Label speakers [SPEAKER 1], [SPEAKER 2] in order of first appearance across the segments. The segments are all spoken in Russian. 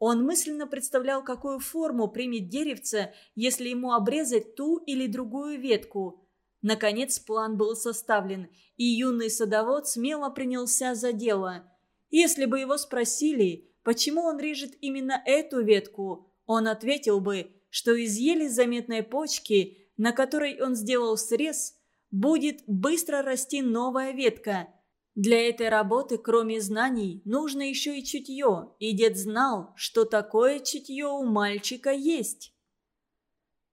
[SPEAKER 1] Он мысленно представлял, какую форму примет деревце, если ему обрезать ту или другую ветку. Наконец план был составлен, и юный садовод смело принялся за дело. Если бы его спросили, почему он режет именно эту ветку, он ответил бы, что из еле заметной почки, на которой он сделал срез, будет быстро расти новая ветка – для этой работы, кроме знаний, нужно еще и чутье, и дед знал, что такое чутье у мальчика есть.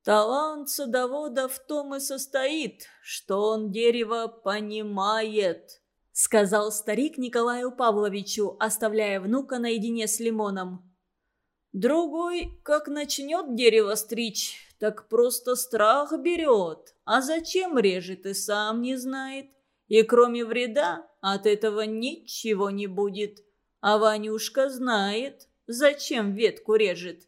[SPEAKER 1] Талант садовода в том и состоит, что он дерево понимает, сказал старик Николаю Павловичу, оставляя внука наедине с лимоном. Другой, как начнет дерево стричь, так просто страх берет, а зачем режет и сам не знает. И кроме вреда от этого ничего не будет. А Ванюшка знает, зачем ветку режет.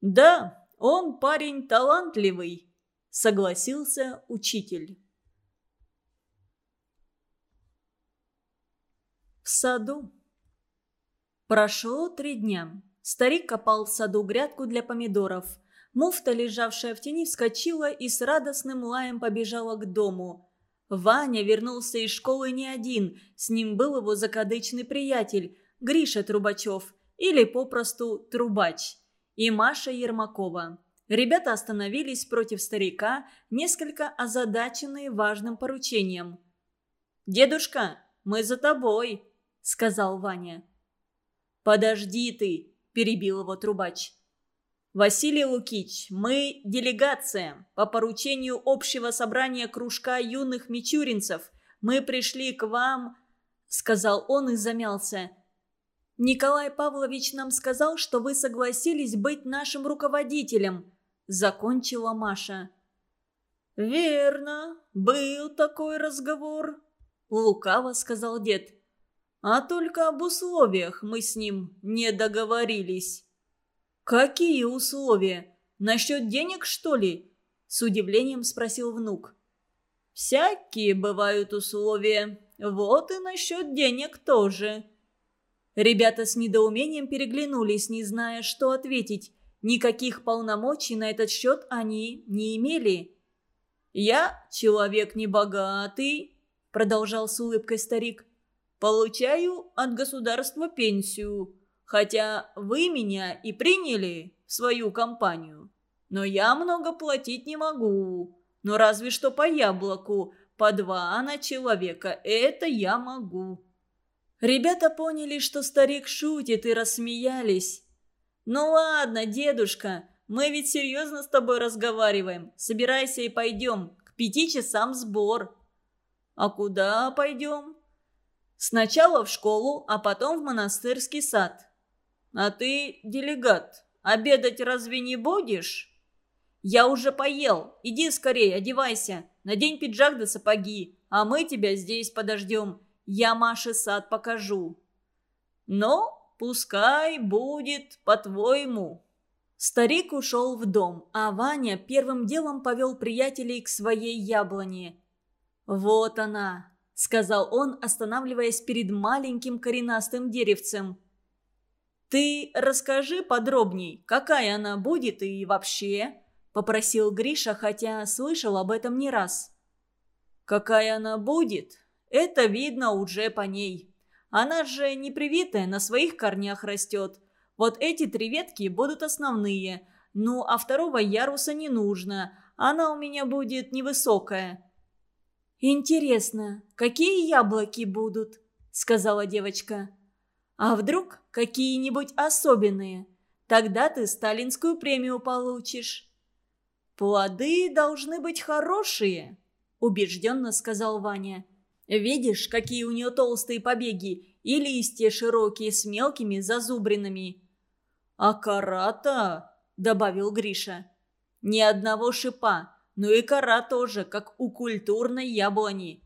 [SPEAKER 1] «Да, он парень талантливый», — согласился учитель. В саду. Прошло три дня. Старик копал в саду грядку для помидоров. Муфта, лежавшая в тени, вскочила и с радостным лаем побежала к дому. Ваня вернулся из школы не один, с ним был его закадычный приятель, Гриша Трубачев, или попросту Трубач, и Маша Ермакова. Ребята остановились против старика, несколько озадаченные важным поручением. «Дедушка, мы за тобой», — сказал Ваня. «Подожди ты», — перебил его Трубач. Василий Лукич, мы делегация. По поручению общего собрания кружка юных мичуринцев. Мы пришли к вам...» Сказал он и замялся. «Николай Павлович нам сказал, что вы согласились быть нашим руководителем», закончила Маша. «Верно, был такой разговор», — лукаво сказал дед. «А только об условиях мы с ним не договорились». «Какие условия? Насчет денег, что ли?» С удивлением спросил внук. «Всякие бывают условия. Вот и насчет денег тоже». Ребята с недоумением переглянулись, не зная, что ответить. Никаких полномочий на этот счет они не имели. «Я человек небогатый», — продолжал с улыбкой старик. «Получаю от государства пенсию хотя вы меня и приняли в свою компанию. Но я много платить не могу. Но разве что по яблоку, по два на человека, это я могу». Ребята поняли, что старик шутит, и рассмеялись. «Ну ладно, дедушка, мы ведь серьезно с тобой разговариваем. Собирайся и пойдем. К пяти часам сбор». «А куда пойдем?» «Сначала в школу, а потом в монастырский сад. «А ты, делегат, обедать разве не будешь?» «Я уже поел. Иди скорее, одевайся. Надень пиджак да сапоги, а мы тебя здесь подождем. Я Маше сад покажу». «Ну, пускай будет по-твоему». Старик ушел в дом, а Ваня первым делом повел приятелей к своей яблоне. «Вот она», — сказал он, останавливаясь перед маленьким коренастым деревцем. «Ты расскажи подробней, какая она будет и вообще?» – попросил Гриша, хотя слышал об этом не раз. «Какая она будет? Это видно уже по ней. Она же не привитая, на своих корнях растет. Вот эти три ветки будут основные, ну а второго яруса не нужно, она у меня будет невысокая». «Интересно, какие яблоки будут?» – сказала девочка. А вдруг какие-нибудь особенные? Тогда ты сталинскую премию получишь». «Плоды должны быть хорошие», – убежденно сказал Ваня. «Видишь, какие у нее толстые побеги и листья широкие с мелкими зазубринами». «А кора-то», – добавил Гриша. «Ни одного шипа, но и кора тоже, как у культурной яблони».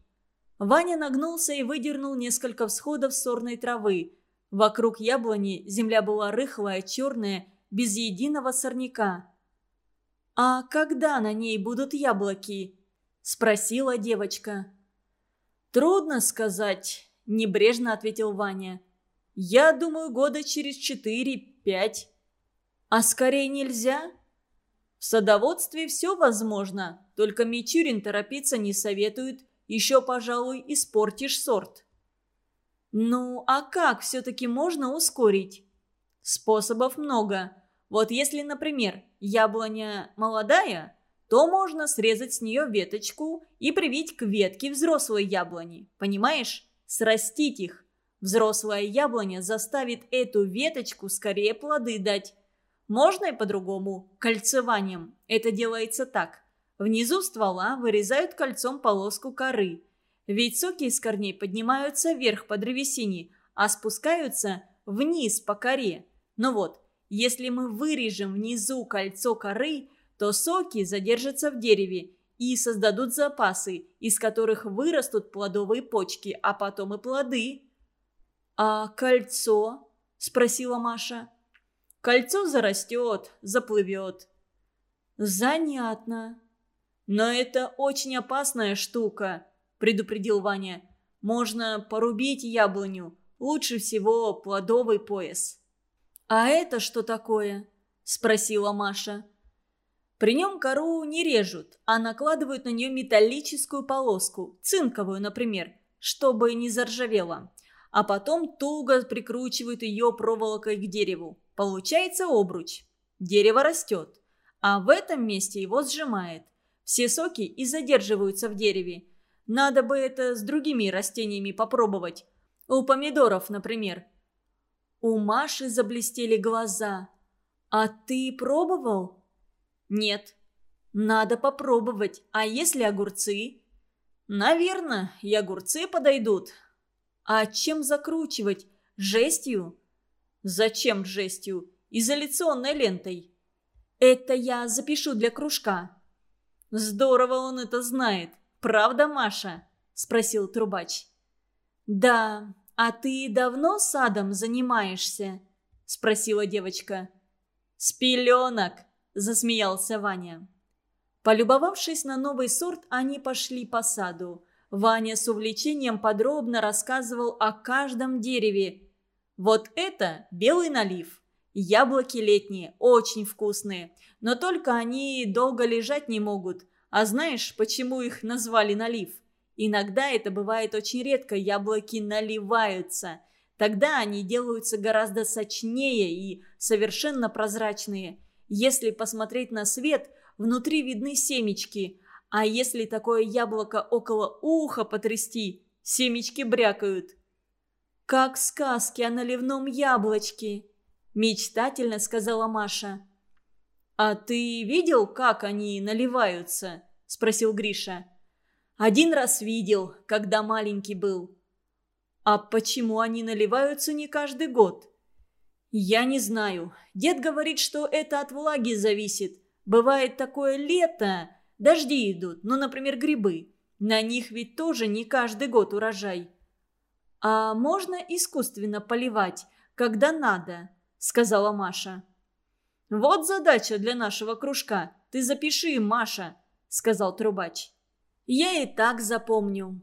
[SPEAKER 1] Ваня нагнулся и выдернул несколько всходов сорной травы – Вокруг яблони земля была рыхлая, черная, без единого сорняка. «А когда на ней будут яблоки?» – спросила девочка. «Трудно сказать», – небрежно ответил Ваня. «Я думаю, года через четыре, пять. А скорее нельзя? В садоводстве все возможно, только Мичурин торопиться не советует, еще, пожалуй, испортишь сорт. Ну, а как все-таки можно ускорить? Способов много. Вот если, например, яблоня молодая, то можно срезать с нее веточку и привить к ветке взрослой яблони. Понимаешь? Срастить их. Взрослая яблоня заставит эту веточку скорее плоды дать. Можно и по-другому, кольцеванием. Это делается так. Внизу ствола вырезают кольцом полоску коры. Ведь соки из корней поднимаются вверх по древесине, а спускаются вниз по коре. Но вот, если мы вырежем внизу кольцо коры, то соки задержатся в дереве и создадут запасы, из которых вырастут плодовые почки, а потом и плоды. «А кольцо?» – спросила Маша. «Кольцо зарастет, заплывет». «Занятно. Но это очень опасная штука», – предупредил Ваня. «Можно порубить яблоню, лучше всего плодовый пояс». «А это что такое?» – спросила Маша. При нем кору не режут, а накладывают на нее металлическую полоску, цинковую, например, чтобы не заржавела. А потом туго прикручивают ее проволокой к дереву. Получается обруч. Дерево растет, а в этом месте его сжимает. Все соки и задерживаются в дереве. Надо бы это с другими растениями попробовать. У помидоров, например. У Маши заблестели глаза. «А ты пробовал?» «Нет». «Надо попробовать. А если огурцы?» «Наверное, и огурцы подойдут». «А чем закручивать? Жестью?» «Зачем жестью? Изоляционной лентой». «Это я запишу для кружка». «Здорово он это знает. Правда, Маша?» – спросил трубач. «Да. А ты давно садом занимаешься?» – спросила девочка. «С пеленок», – засмеялся Ваня. Полюбовавшись на новый сорт, они пошли по саду. Ваня с увлечением подробно рассказывал о каждом дереве. Вот это белый налив. Яблоки летние, очень вкусные. Но только они долго лежать не могут. А знаешь, почему их назвали налив? Иногда это бывает очень редко, яблоки наливаются. Тогда они делаются гораздо сочнее и совершенно прозрачные – если посмотреть на свет, внутри видны семечки, а если такое яблоко около уха потрясти, семечки брякают. «Как сказки о наливном яблочке», – мечтательно сказала Маша. «А ты видел, как они наливаются?» – спросил Гриша. «Один раз видел, когда маленький был». «А почему они наливаются не каждый год?» «Я не знаю. Дед говорит, что это от влаги зависит. Бывает такое лето, дожди идут, ну, например, грибы. На них ведь тоже не каждый год урожай». «А можно искусственно поливать, когда надо?» – сказала Маша. «Вот задача для нашего кружка. Ты запиши, Маша», – сказал трубач. «Я и так запомню».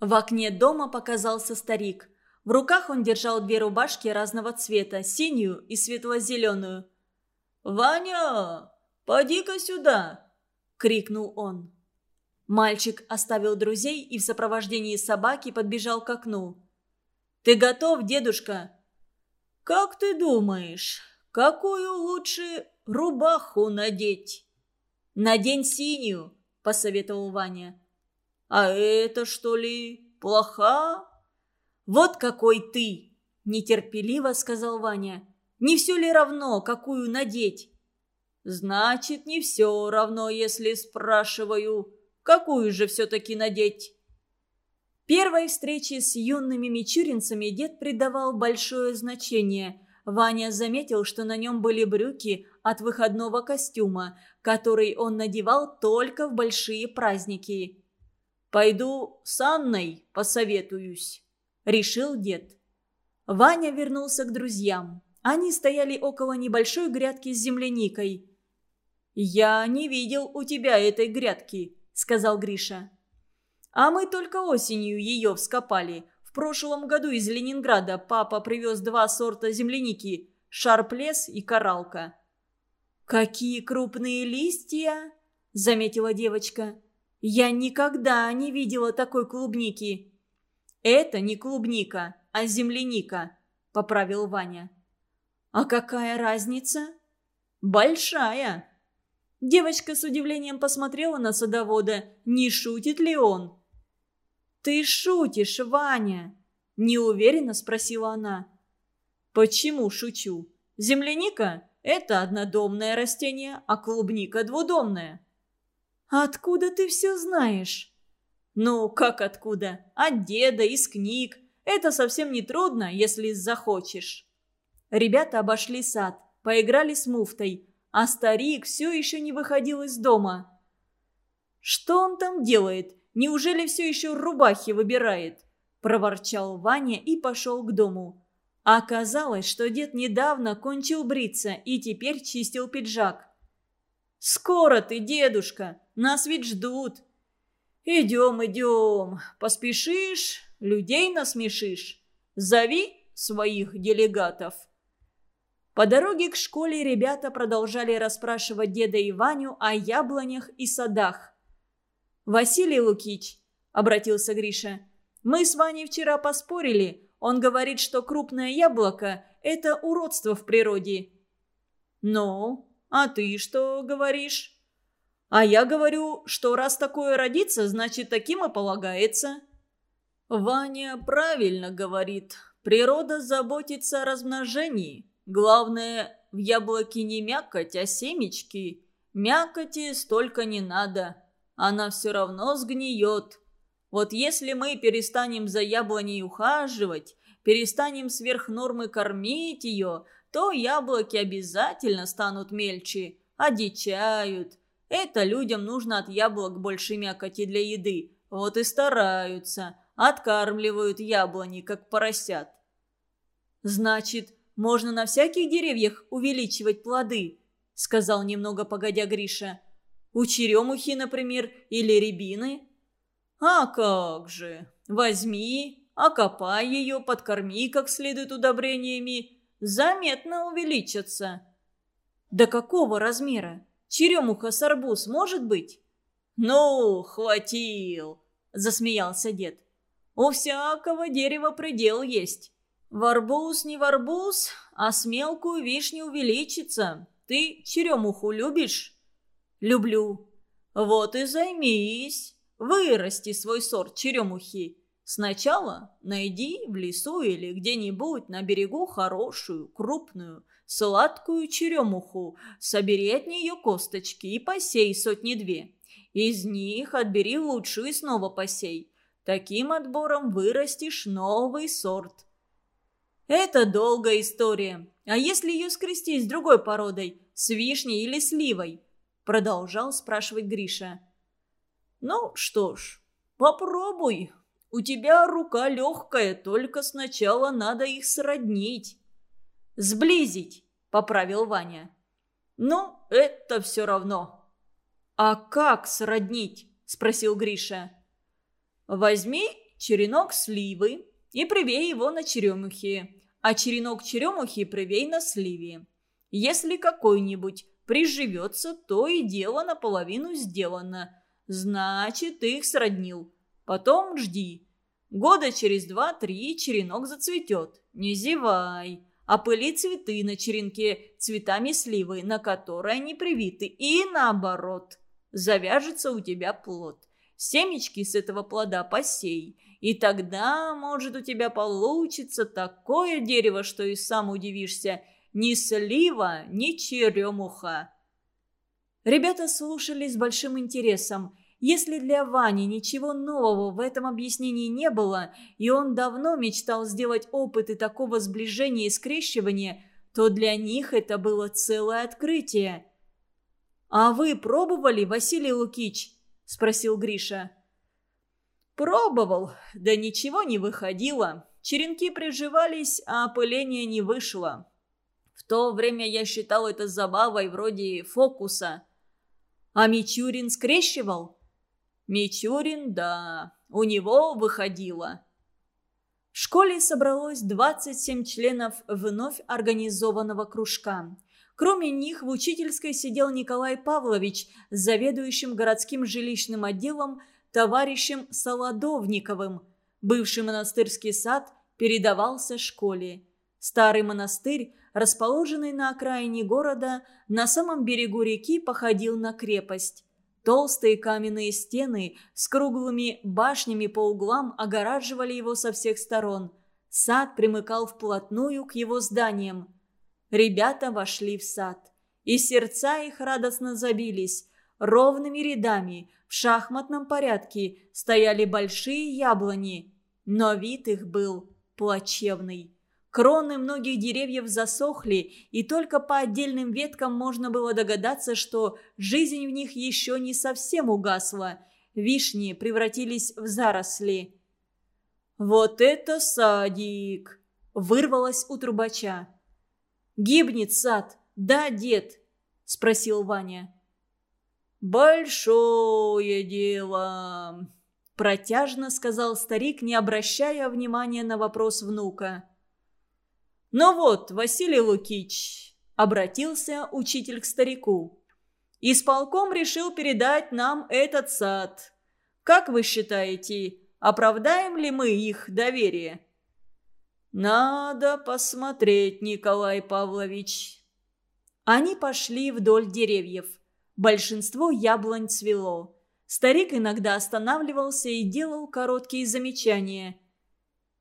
[SPEAKER 1] В окне дома показался старик. В руках он держал две рубашки разного цвета, синюю и светло-зеленую. «Ваня, поди-ка сюда!» – крикнул он. Мальчик оставил друзей и в сопровождении собаки подбежал к окну. «Ты готов, дедушка?» «Как ты думаешь, какую лучше рубаху надеть?» «Надень синюю», – посоветовал Ваня. «А это что ли плоха?» «Вот какой ты!» – нетерпеливо сказал Ваня. «Не все ли равно, какую надеть?» «Значит, не все равно, если спрашиваю, какую же все-таки надеть?» Первой встрече с юными мичуринцами дед придавал большое значение. Ваня заметил, что на нем были брюки от выходного костюма, который он надевал только в большие праздники. «Пойду с Анной посоветуюсь». – решил дед. Ваня вернулся к друзьям. Они стояли около небольшой грядки с земляникой. «Я не видел у тебя этой грядки», – сказал Гриша. «А мы только осенью ее вскопали. В прошлом году из Ленинграда папа привез два сорта земляники. шарплес и коралка. «Какие крупные листья!» – заметила девочка. «Я никогда не видела такой клубники». «Это не клубника, а земляника», – поправил Ваня. «А какая разница?» «Большая». Девочка с удивлением посмотрела на садовода, не шутит ли он. «Ты шутишь, Ваня?» – неуверенно спросила она. «Почему шучу? Земляника – это однодомное растение, а клубника – двудомная». «Откуда ты все знаешь?» «Ну, как откуда? От деда, из книг. Это совсем не трудно, если захочешь». Ребята обошли сад, поиграли с муфтой, а старик все еще не выходил из дома. «Что он там делает? Неужели все еще рубахи выбирает?» – проворчал Ваня и пошел к дому. Оказалось, что дед недавно кончил бриться и теперь чистил пиджак. «Скоро ты, дедушка! Нас ведь ждут!» «Идем, идем! Поспешишь, людей насмешишь! Зови своих делегатов!» По дороге к школе ребята продолжали расспрашивать деда и Ваню о яблонях и садах. «Василий Лукич», — обратился Гриша, — «мы с Ваней вчера поспорили. Он говорит, что крупное яблоко — это уродство в природе». «Ну, а ты что говоришь?» «А я говорю, что раз такое родится, значит, таким и полагается». «Ваня правильно говорит. Природа заботится о размножении. Главное, в яблоке не мякоть, а семечки. Мякоти столько не надо. Она все равно сгниет. Вот если мы перестанем за яблоней ухаживать, перестанем сверх нормы кормить ее, то яблоки обязательно станут мельче, одичают. Это людям нужно от яблок больше мякоти для еды. Вот и стараются, откармливают яблони, как поросят. Значит, можно на всяких деревьях увеличивать плоды, сказал немного погодя Гриша. У черемухи, например, или рябины. А как же, возьми, окопай ее, подкорми как следует удобрениями, заметно увеличатся. До какого размера? Черемуха с арбуз может быть? Ну, хватил, засмеялся дед. У всякого дерева предел есть. В арбуз не в арбуз, а с мелкую вишню увеличится. Ты черемуху любишь? Люблю. Вот и займись. Вырасти свой сорт черемухи. Сначала найди в лесу или где-нибудь на берегу хорошую, крупную, сладкую черемуху, собери от нее косточки и посей сотни-две. Из них отбери лучшую и снова посей. Таким отбором вырастешь новый сорт. Это долгая история. А если ее скрестить с другой породой, с вишней или сливой? Продолжал спрашивать Гриша. Ну что ж, попробуй, у тебя рука легкая, только сначала надо их сроднить». «Сблизить», — поправил Ваня. «Ну, это все равно». «А как сроднить?» — спросил Гриша. «Возьми черенок сливы и привей его на черемухе, а черенок черемухи привей на сливе. Если какой-нибудь приживется, то и дело наполовину сделано. Значит, их сроднил. Потом жди. Года через два-три черенок зацветет. Не зевай. Опыли цветы на черенке цветами сливы, на которые они привиты. И наоборот. Завяжется у тебя плод. Семечки с этого плода посей. И тогда, может, у тебя получится такое дерево, что и сам удивишься. Ни слива, ни черемуха. Ребята слушали с большим интересом. Если для Вани ничего нового в этом объяснении не было, и он давно мечтал сделать опыты такого сближения и скрещивания, то для них это было целое открытие. «А вы пробовали, Василий Лукич?» – спросил Гриша. «Пробовал, да ничего не выходило. Черенки приживались, а опыление не вышло. В то время я считал это забавой вроде фокуса». «А Мичурин скрещивал?» Мичурин, да, у него выходило. школе собралось 27 членов вновь организованного кружка. Кроме них в учительской сидел Николай Павлович заведующим городским жилищным отделом товарищем Солодовниковым. Бывший монастырский сад передавался школе. Старый монастырь, расположенный на окраине города, на самом берегу реки походил на крепость. Толстые каменные стены с круглыми башнями по углам огораживали его со всех сторон. Сад примыкал вплотную к его зданиям. Ребята вошли в сад. И сердца их радостно забились. Ровными рядами, в шахматном порядке, стояли большие яблони. Но вид их был плачевный. Кроны многих деревьев засохли, и только по отдельным веткам можно было догадаться, что жизнь в них еще не совсем угасла. Вишни превратились в заросли. «Вот это садик!» – вырвалось у трубача. «Гибнет сад, да, дед?» – спросил Ваня. «Большое дело!» – протяжно сказал старик, не обращая внимания на вопрос внука. «Ну вот, Василий Лукич», — обратился учитель к старику, — «исполком решил передать нам этот сад. Как вы считаете, оправдаем ли мы их доверие?» «Надо посмотреть, Николай Павлович». Они пошли вдоль деревьев. Большинство яблонь цвело. Старик иногда останавливался и делал короткие замечания.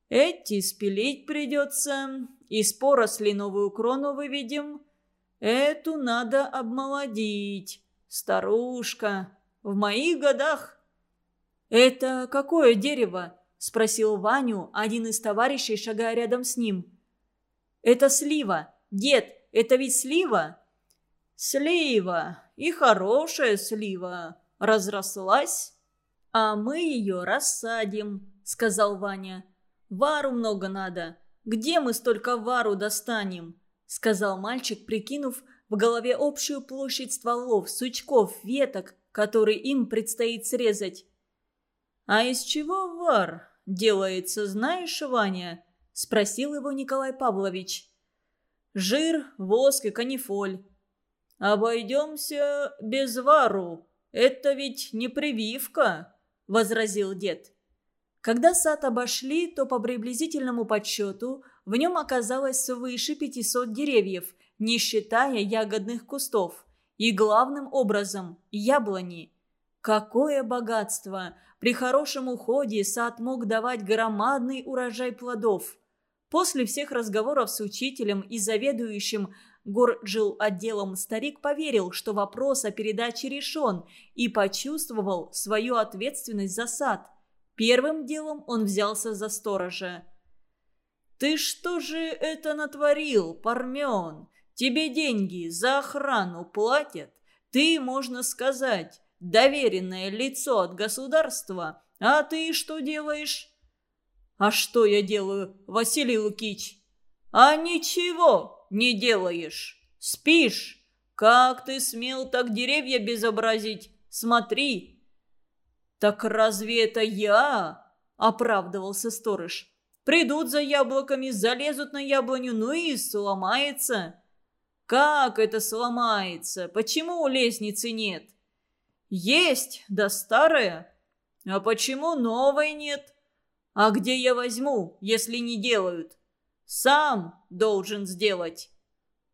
[SPEAKER 1] «Эти спилить придется, из поросли новую крону выведем. Эту надо обмолодить. Старушка, в моих годах. «Это какое дерево?» – спросил Ваню один из товарищей, шагая рядом с ним. «Это слива. Дед, это ведь слива?» «Слива. И хорошая слива. Разрослась?» «А мы ее рассадим», – сказал Ваня. «Вару много надо. Где мы столько вару достанем?» — сказал мальчик, прикинув в голове общую площадь стволов, сучков, веток, которые им предстоит срезать. «А из чего вар делается, знаешь, Ваня?» — спросил его Николай Павлович. «Жир, воск и канифоль». «Обойдемся без вару. Это ведь не прививка», — возразил дед. Когда сад обошли, то по приблизительному подсчету в нем оказалось свыше 500 деревьев, не считая ягодных кустов. И главным образом – яблони. Какое богатство! При хорошем уходе сад мог давать громадный урожай плодов. После всех разговоров с учителем и заведующим горджил отделом старик поверил, что вопрос о передаче решен и почувствовал свою ответственность за сад – Первым делом он взялся за сторожа. «Ты что же это натворил, Пармен? Тебе деньги за охрану платят? Ты, можно сказать, доверенное лицо от государства, а ты что делаешь?» «А что я делаю, Василий Лукич?» «А ничего не делаешь. Спишь. Как ты смел так деревья безобразить? Смотри, «Так разве это я?» – оправдывался сторож. «Придут за яблоками, залезут на яблоню, ну и сломается». «Как это сломается? Почему лестницы нет?» «Есть, да старая». «А почему новой нет?» «А где я возьму, если не делают?» «Сам должен сделать».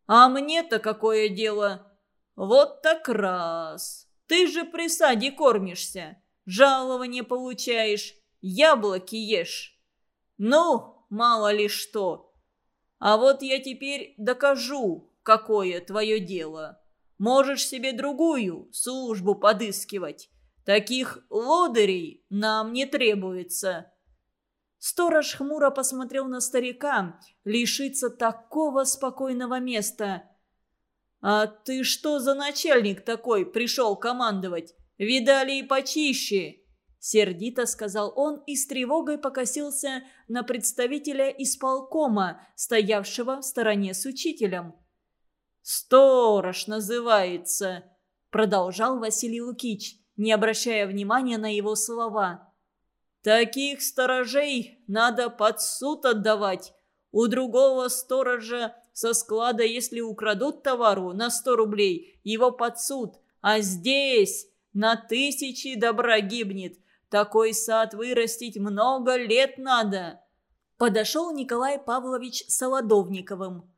[SPEAKER 1] «А мне-то какое дело?» «Вот так раз. Ты же при саде кормишься жалование получаешь, яблоки ешь. Ну, мало ли что. А вот я теперь докажу, какое твое дело. Можешь себе другую службу подыскивать. Таких лодырей нам не требуется». Сторож хмуро посмотрел на старика, лишиться такого спокойного места. «А ты что за начальник такой пришел командовать? «Видали и почище!» Сердито сказал он и с тревогой покосился на представителя исполкома, стоявшего в стороне с учителем. «Сторож называется», — продолжал Василий Лукич, не обращая внимания на его слова. Таких сторожей надо под суд отдавать. У другого сторожа со склада, если украдут товару на сто рублей, его под суд. А здесь на тысячи добра гибнет. Такой сад вырастить много лет надо. Подошел Николай Павлович Солодовниковым.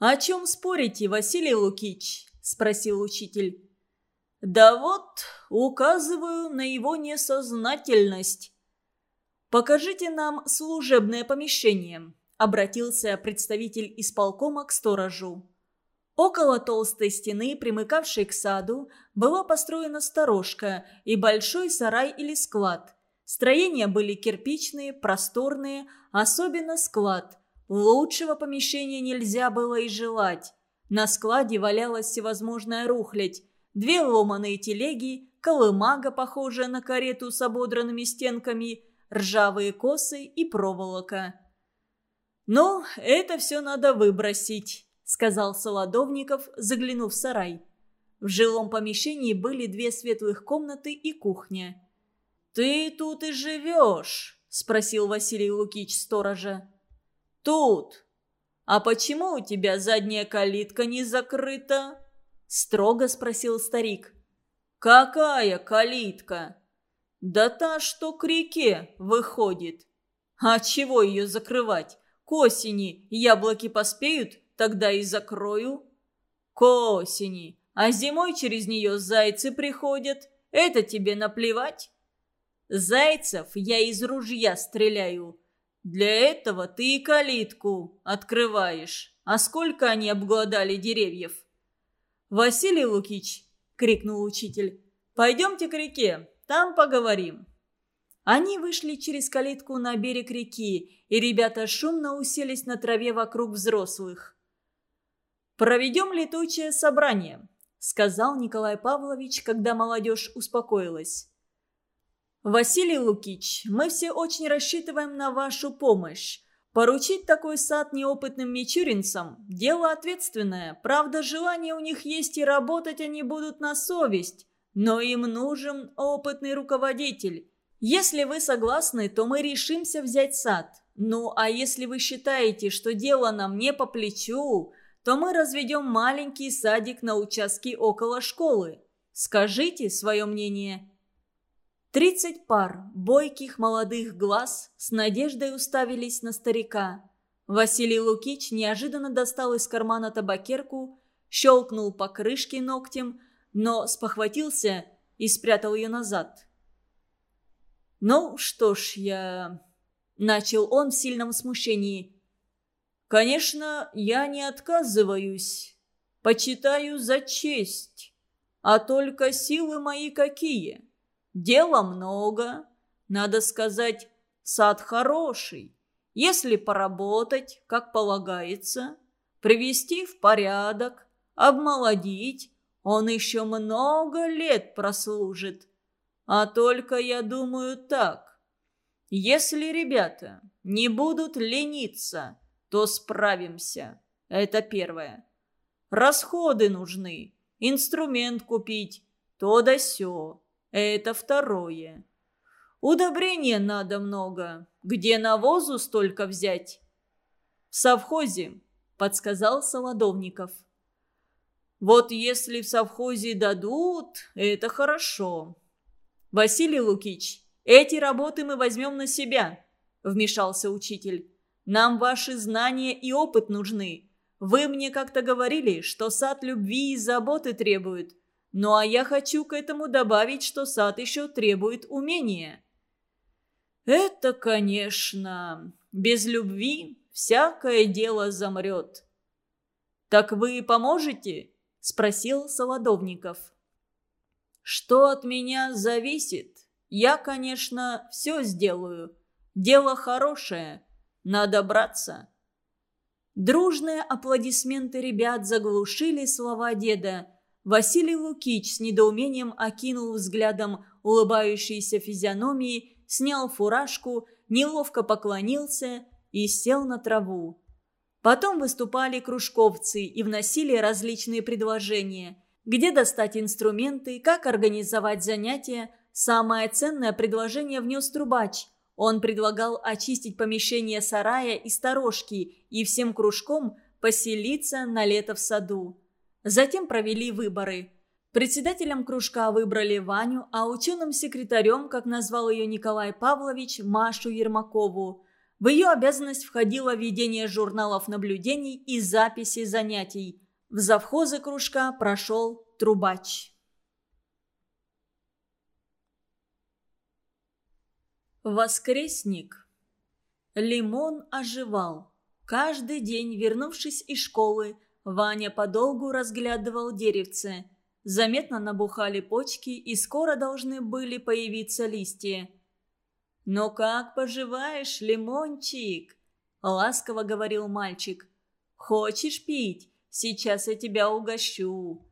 [SPEAKER 1] «О чем спорите, Василий Лукич?» – спросил учитель. «Да вот, указываю на его несознательность». «Покажите нам служебное помещение», – обратился представитель исполкома к сторожу. Около толстой стены, примыкавшей к саду, была построена сторожка и большой сарай или склад. Строения были кирпичные, просторные, особенно склад. Лучшего помещения нельзя было и желать. На складе валялась всевозможная рухлядь. Две ломаные телеги, колымага, похожая на карету с ободранными стенками – ржавые косы и проволока. «Ну, это все надо выбросить», — сказал Солодовников, заглянув в сарай. В жилом помещении были две светлых комнаты и кухня. «Ты тут и живешь?» — спросил Василий Лукич сторожа. «Тут. А почему у тебя задняя калитка не закрыта?» — строго спросил старик. «Какая калитка?» «Да та, что к реке выходит». «А чего ее закрывать? К осени яблоки поспеют, тогда и закрою». «К осени. А зимой через нее зайцы приходят. Это тебе наплевать?» «Зайцев я из ружья стреляю. Для этого ты и калитку открываешь. А сколько они обглодали деревьев?» «Василий Лукич!» — крикнул учитель. «Пойдемте к реке. Там поговорим». Они вышли через калитку на берег реки, и ребята шумно уселись на траве вокруг взрослых. «Проведем летучее собрание», — сказал Николай Павлович, когда молодежь успокоилась. «Василий Лукич, мы все очень рассчитываем на вашу помощь. Поручить такой сад неопытным мичуринцам – дело ответственное. Правда, желание у них есть и работать они будут на совесть. Но им нужен опытный руководитель. Если вы согласны, то мы решимся взять сад. Ну, а если вы считаете, что дело нам не по плечу, то мы разведем маленький садик на участке около школы. Скажите свое мнение». Тридцать пар бойких молодых глаз с надеждой уставились на старика. Василий Лукич неожиданно достал из кармана табакерку, щелкнул по крышке ногтем – но спохватился и спрятал ее назад. «Ну что ж, я...» — начал он в сильном смущении. «Конечно, я не отказываюсь. Почитаю за честь. А только силы мои какие? Дела много. Надо сказать, сад хороший. Если поработать, как полагается, привести в порядок, обмолодить, он еще много лет прослужит. А только я думаю так. Если ребята не будут лениться, то справимся. Это первое. Расходы нужны. Инструмент купить. То да сё. Это второе. Удобрения надо много. Где навозу столько взять? В совхозе, подсказал Солодовников. Вот если в совхозе дадут, это хорошо. Василий Лукич, эти работы мы возьмем на себя, вмешался учитель. Нам ваши знания и опыт нужны. Вы мне как-то говорили, что сад любви и заботы требует. Ну а я хочу к этому добавить, что сад еще требует умения. Это, конечно, без любви всякое дело замрет. Так вы поможете? спросил Солодовников. «Что от меня зависит? Я, конечно, все сделаю. Дело хорошее. Надо браться». Дружные аплодисменты ребят заглушили слова деда. Василий Лукич с недоумением окинул взглядом улыбающиеся физиономии, снял фуражку, неловко поклонился и сел на траву. Потом выступали кружковцы и вносили различные предложения. Где достать инструменты, как организовать занятия. Самое ценное предложение внес трубач. Он предлагал очистить помещение сарая и сторожки и всем кружком поселиться на лето в саду. Затем провели выборы. Председателем кружка выбрали Ваню, а ученым секретарем, как назвал ее Николай Павлович, Машу Ермакову. В ее обязанность входило ведение журналов наблюдений и записи занятий. В завхозы кружка прошел трубач. Воскресник. Лимон оживал. Каждый день, вернувшись из школы, Ваня подолгу разглядывал деревце. Заметно набухали почки, и скоро должны были появиться листья. «Ну как поживаешь, лимончик?» – ласково говорил мальчик. «Хочешь пить? Сейчас я тебя угощу».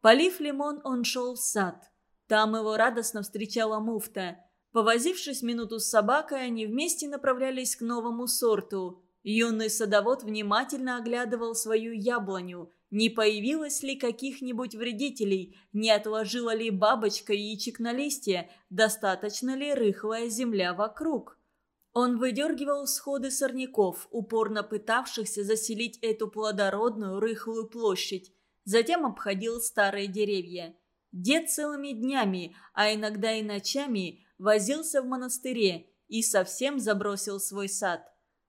[SPEAKER 1] Полив лимон, он шел в сад. Там его радостно встречала муфта – Повозившись минуту с собакой, они вместе направлялись к новому сорту. Юный садовод внимательно оглядывал свою яблоню. Не появилось ли каких-нибудь вредителей, не отложила ли бабочка яичек на листья, достаточно ли рыхлая земля вокруг. Он выдергивал сходы сорняков, упорно пытавшихся заселить эту плодородную рыхлую площадь. Затем обходил старые деревья. Дед целыми днями, а иногда и ночами – возился в монастыре и совсем забросил свой сад.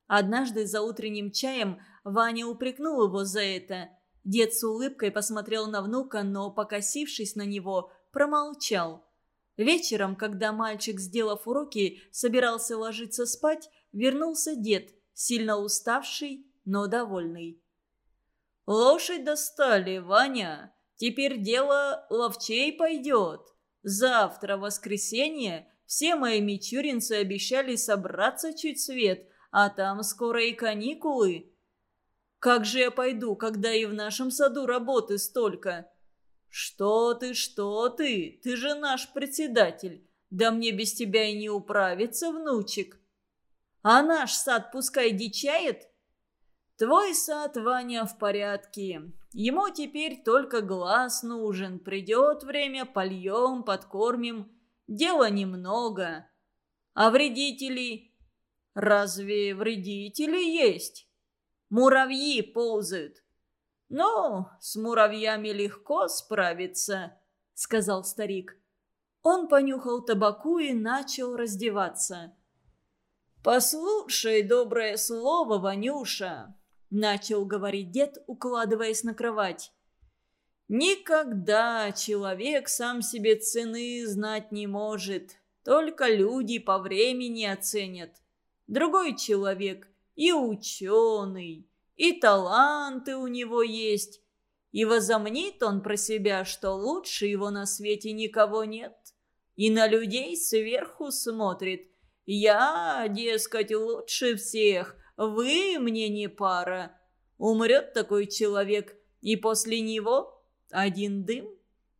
[SPEAKER 1] Однажды за утренним чаем Ваня упрекнул его за это. Дед с улыбкой посмотрел на внука, но, покосившись на него, промолчал. Вечером, когда мальчик, сделав уроки, собирался ложиться спать, вернулся дед, сильно уставший, но довольный. «Лошадь достали, Ваня. Теперь дело ловчей пойдет. Завтра воскресенье, все мои мичуринцы обещали собраться чуть свет, а там скоро и каникулы. Как же я пойду, когда и в нашем саду работы столько? Что ты, что ты? Ты же наш председатель. Да мне без тебя и не управиться, внучек. А наш сад пускай дичает? Твой сад, Ваня, в порядке. Ему теперь только глаз нужен. Придет время, польем, подкормим. Дела немного. А вредители? Разве вредители есть? Муравьи ползают. «Ну, с муравьями легко справиться», — сказал старик. Он понюхал табаку и начал раздеваться. «Послушай доброе слово, Ванюша», — начал говорить дед, укладываясь на кровать. Никогда человек сам себе цены знать не может. Только люди по времени оценят. Другой человек и ученый, и таланты у него есть. И возомнит он про себя, что лучше его на свете никого нет. И на людей сверху смотрит. Я, дескать, лучше всех, вы мне не пара. Умрет такой человек, и после него один дым?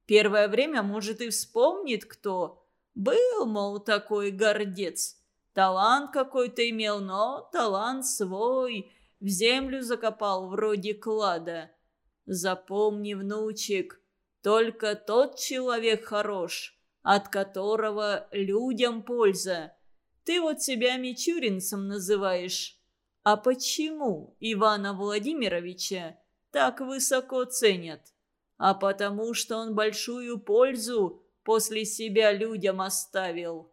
[SPEAKER 1] Первое время, может, и вспомнит кто. Был, мол, такой гордец. Талант какой-то имел, но талант свой. В землю закопал вроде клада. Запомни, внучек, только тот человек хорош, от которого людям польза. Ты вот себя Мичуринцем называешь. А почему Ивана Владимировича так высоко ценят? А потому что он большую пользу после себя людям оставил».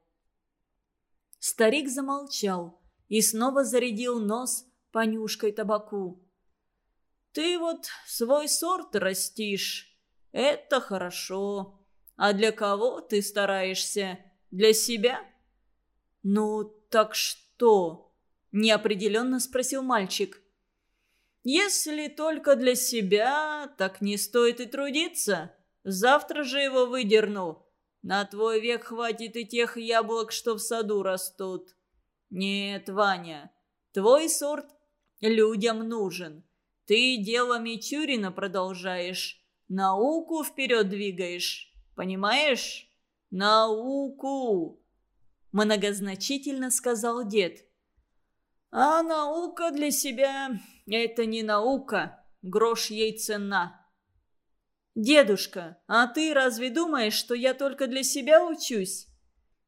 [SPEAKER 1] Старик замолчал и снова зарядил нос понюшкой табаку. «Ты вот свой сорт растишь. Это хорошо. А для кого ты стараешься? Для себя?» «Ну, так что?» – неопределенно спросил мальчик. Если только для себя, так не стоит и трудиться. Завтра же его выдерну. На твой век хватит и тех яблок, что в саду растут. Нет, Ваня, твой сорт людям нужен. Ты дело Мичурина продолжаешь, науку вперед двигаешь. Понимаешь? Науку!» Многозначительно сказал дед. «А наука для себя это не наука, грош ей цена. «Дедушка, а ты разве думаешь, что я только для себя учусь?»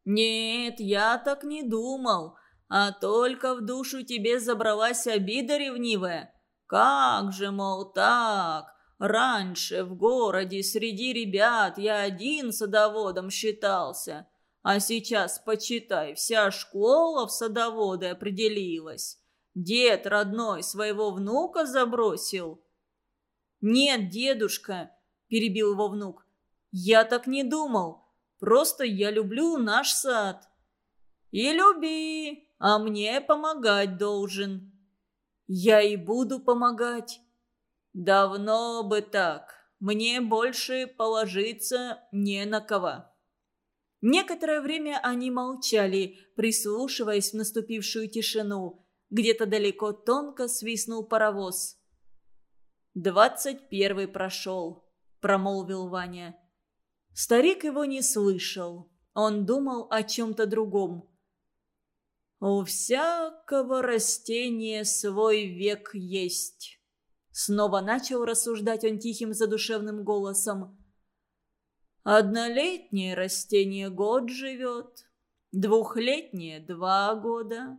[SPEAKER 1] «Нет, я так не думал, а только в душу тебе забралась обида ревнивая. Как же, мол, так? Раньше в городе среди ребят я один садоводом считался, а сейчас, почитай, вся школа в садоводы определилась. Дед родной своего внука забросил». «Нет, дедушка», – перебил его внук, – «я так не думал. Просто я люблю наш сад». «И люби, а мне помогать должен». «Я и буду помогать». «Давно бы так. Мне больше положиться не на кого». Некоторое время они молчали, прислушиваясь в наступившую тишину. Где-то далеко тонко свистнул паровоз. «Двадцать первый прошел», — промолвил Ваня. Старик его не слышал. Он думал о чем-то другом. «У всякого растения свой век есть», — снова начал рассуждать он тихим задушевным голосом. «Однолетнее растение год живет, двухлетнее — два года,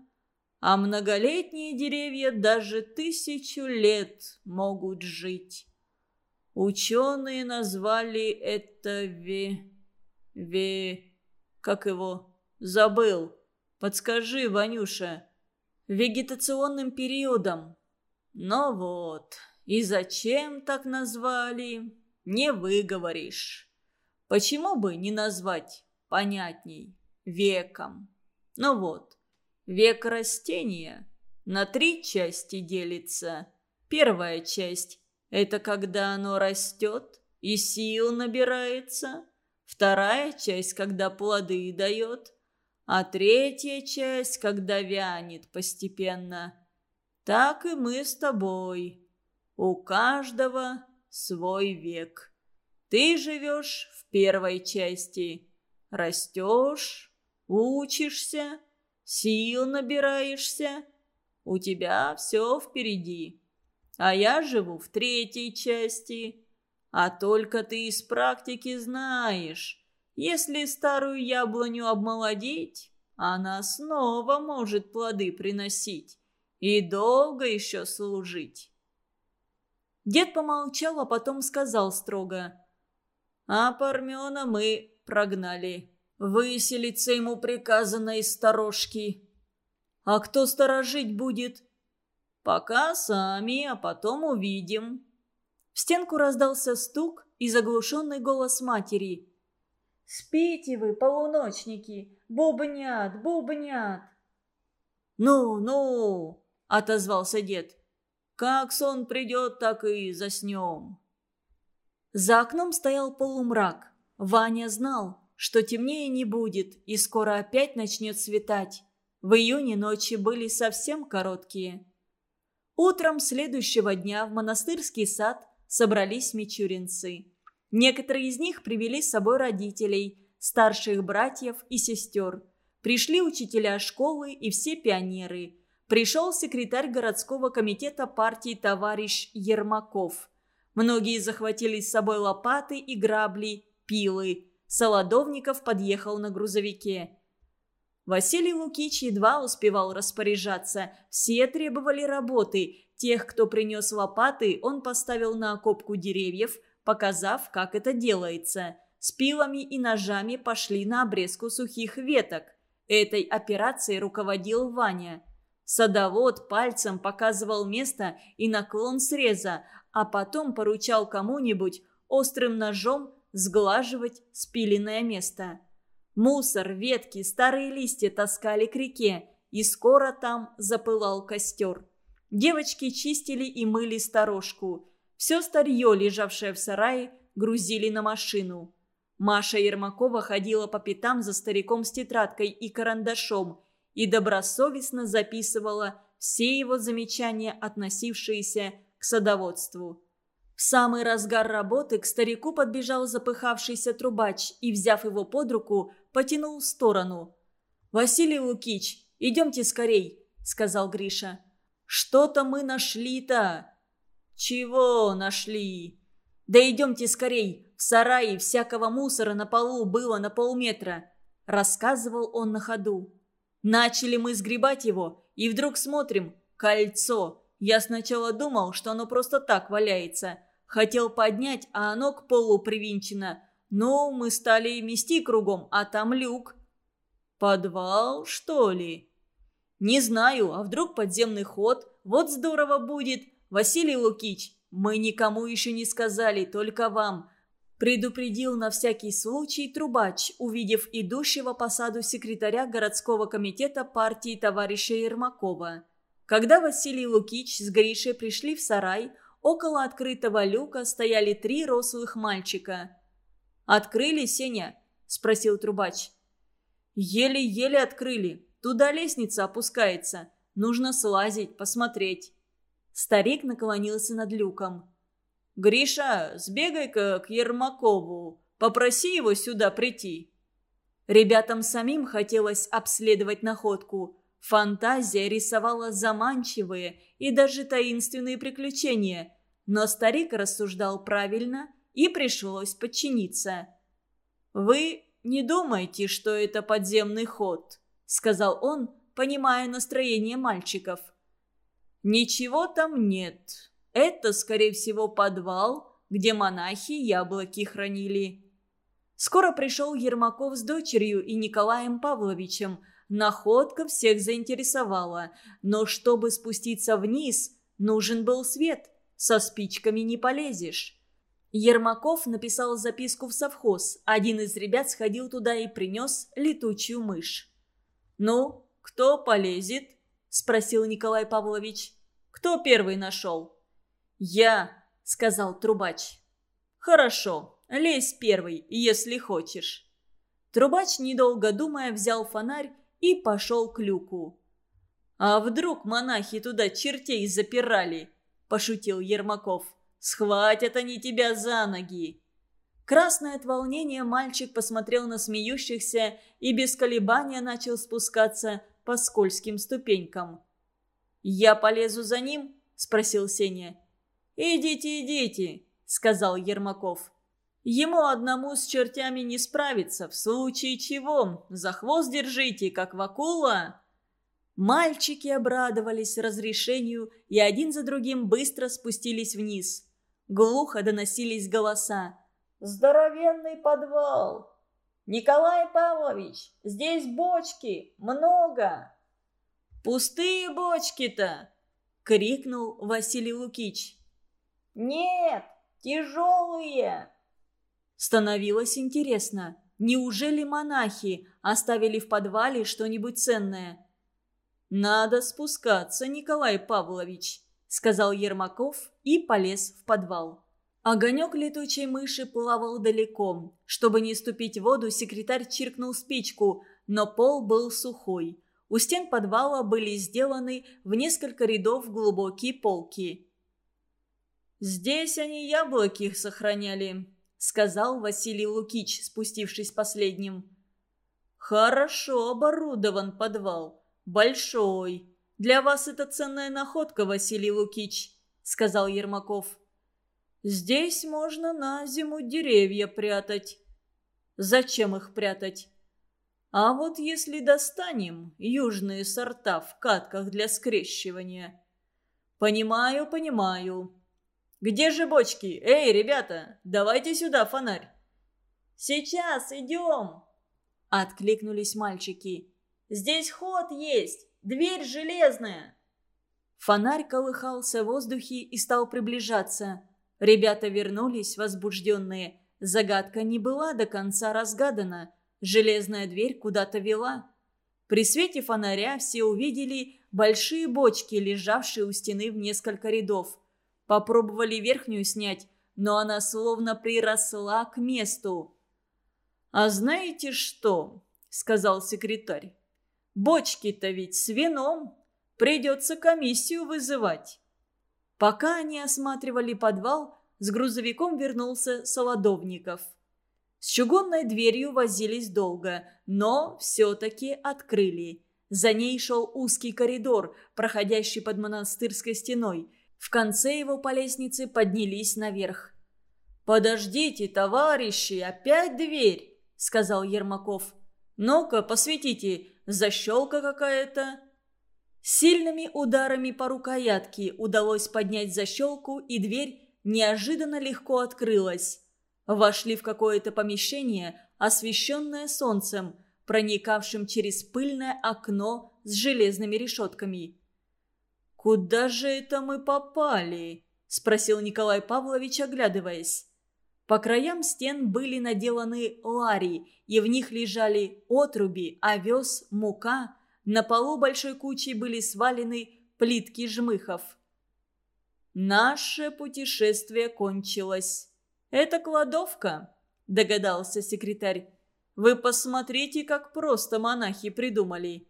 [SPEAKER 1] а многолетние деревья даже тысячу лет могут жить. Ученые назвали это ве... ве... как его? Забыл. Подскажи, Ванюша. Вегетационным периодом. Ну вот, и зачем так назвали, не выговоришь. Почему бы не назвать понятней веком? Ну вот, Век растения на три части делится. Первая часть – это когда оно растет и сил набирается. Вторая часть – когда плоды дает. А третья часть – когда вянет постепенно. Так и мы с тобой. У каждого свой век. Ты живешь в первой части. Растешь, учишься – сил набираешься. У тебя все впереди. А я живу в третьей части. А только ты из практики знаешь, если старую яблоню обмолодить, она снова может плоды приносить и долго еще служить. Дед помолчал, а потом сказал строго. А Пармена мы прогнали. Выселиться ему приказано из сторожки. А кто сторожить будет? Пока сами, а потом увидим. В стенку раздался стук и заглушенный голос матери. «Спите вы, полуночники! Бубнят, бубнят!» «Ну, ну!» — отозвался дед. «Как сон придет, так и заснем». За окном стоял полумрак. Ваня знал, что темнее не будет и скоро опять начнет светать. В июне ночи были совсем короткие. Утром следующего дня в монастырский сад собрались мичуринцы. Некоторые из них привели с собой родителей, старших братьев и сестер. Пришли учителя школы и все пионеры. Пришел секретарь городского комитета партии товарищ Ермаков. Многие захватили с собой лопаты и грабли, пилы – Солодовников подъехал на грузовике. Василий Лукич едва успевал распоряжаться. Все требовали работы. Тех, кто принес лопаты, он поставил на окопку деревьев, показав, как это делается. С пилами и ножами пошли на обрезку сухих веток. Этой операцией руководил Ваня. Садовод пальцем показывал место и наклон среза, а потом поручал кому-нибудь острым ножом сглаживать спиленное место. Мусор, ветки, старые листья таскали к реке, и скоро там запылал костер. Девочки чистили и мыли сторожку. Все старье, лежавшее в сарае, грузили на машину. Маша Ермакова ходила по пятам за стариком с тетрадкой и карандашом и добросовестно записывала все его замечания, относившиеся к садоводству. В самый разгар работы к старику подбежал запыхавшийся трубач и, взяв его под руку, потянул в сторону. «Василий Лукич, идемте скорей», — сказал Гриша. «Что-то мы нашли-то». «Чего нашли?» «Да идемте скорей, в сарае всякого мусора на полу было на полметра. рассказывал он на ходу. «Начали мы сгребать его, и вдруг смотрим – кольцо. Я сначала думал, что оно просто так валяется. Хотел поднять, а оно к полу привинчено. Ну, мы стали мести кругом, а там люк». «Подвал, что ли?» «Не знаю, а вдруг подземный ход? Вот здорово будет. Василий Лукич, мы никому еще не сказали, только вам. Предупредил на всякий случай трубач, увидев идущего по саду секретаря городского комитета партии товарища Ермакова. Когда Василий Лукич с Гришей пришли в сарай, около открытого люка стояли три рослых мальчика. «Открыли, Сеня?» – спросил трубач. «Еле-еле открыли. Туда лестница опускается. Нужно слазить, посмотреть». Старик наклонился над люком. «Гриша, сбегай-ка к Ермакову, попроси его сюда прийти». Ребятам самим хотелось обследовать находку. Фантазия рисовала заманчивые и даже таинственные приключения. Но старик рассуждал правильно и пришлось подчиниться. «Вы не думайте, что это подземный ход», — сказал он, понимая настроение мальчиков. «Ничего там нет. Это, скорее всего, подвал, где монахи яблоки хранили. Скоро пришел Ермаков с дочерью и Николаем Павловичем. Находка всех заинтересовала, но чтобы спуститься вниз, нужен был свет. Со спичками не полезешь. Ермаков написал записку в совхоз. Один из ребят сходил туда и принес летучую мышь. «Ну, кто полезет?» – спросил Николай Павлович. «Кто первый нашел?» «Я», — сказал трубач. «Хорошо, лезь первый, если хочешь». Трубач, недолго думая, взял фонарь и пошел к люку. «А вдруг монахи туда чертей запирали?» – пошутил Ермаков. «Схватят они тебя за ноги!» Красный от волнения мальчик посмотрел на смеющихся и без колебания начал спускаться по скользким ступенькам. «Я полезу за ним?» – спросил Сеня. «Идите, идите», — сказал Ермаков. «Ему одному с чертями не справиться, в случае чего. За хвост держите, как вакула». Мальчики обрадовались разрешению и один за другим быстро спустились вниз. Глухо доносились голоса. «Здоровенный подвал! Николай Павлович, здесь бочки, много!» «Пустые бочки-то!» — крикнул Василий Лукич. «Нет, тяжелые!» Становилось интересно, неужели монахи оставили в подвале что-нибудь ценное? «Надо спускаться, Николай Павлович», — сказал Ермаков и полез в подвал. Огонек летучей мыши плавал далеко. Чтобы не ступить в воду, секретарь чиркнул спичку, но пол был сухой. У стен подвала были сделаны в несколько рядов глубокие полки. «Здесь они яблоки сохраняли», — сказал Василий Лукич, спустившись последним. «Хорошо оборудован подвал. Большой. Для вас это ценная находка, Василий Лукич», — сказал Ермаков. «Здесь можно на зиму деревья прятать». «Зачем их прятать?» «А вот если достанем южные сорта в катках для скрещивания...» «Понимаю, понимаю», «Где же бочки? Эй, ребята, давайте сюда фонарь!» «Сейчас идем!» Откликнулись мальчики. «Здесь ход есть! Дверь железная!» Фонарь колыхался в воздухе и стал приближаться. Ребята вернулись, возбужденные. Загадка не была до конца разгадана. Железная дверь куда-то вела. При свете фонаря все увидели большие бочки, лежавшие у стены в несколько рядов. Попробовали верхнюю снять, но она словно приросла к месту. «А знаете что?» – сказал секретарь. «Бочки-то ведь с вином. Придется комиссию вызывать». Пока они осматривали подвал, с грузовиком вернулся Солодовников. С чугунной дверью возились долго, но все-таки открыли. За ней шел узкий коридор, проходящий под монастырской стеной – в конце его по лестнице поднялись наверх. «Подождите, товарищи, опять дверь!» — сказал Ермаков. Ну-ка, посветите, защелка какая-то». Сильными ударами по рукоятке удалось поднять защелку, и дверь неожиданно легко открылась. Вошли в какое-то помещение, освещенное солнцем, проникавшим через пыльное окно с железными решетками. «Куда же это мы попали?» – спросил Николай Павлович, оглядываясь. По краям стен были наделаны лари, и в них лежали отруби, овес, мука. На полу большой кучей были свалены плитки жмыхов. «Наше путешествие кончилось. Это кладовка», – догадался секретарь. «Вы посмотрите, как просто монахи придумали.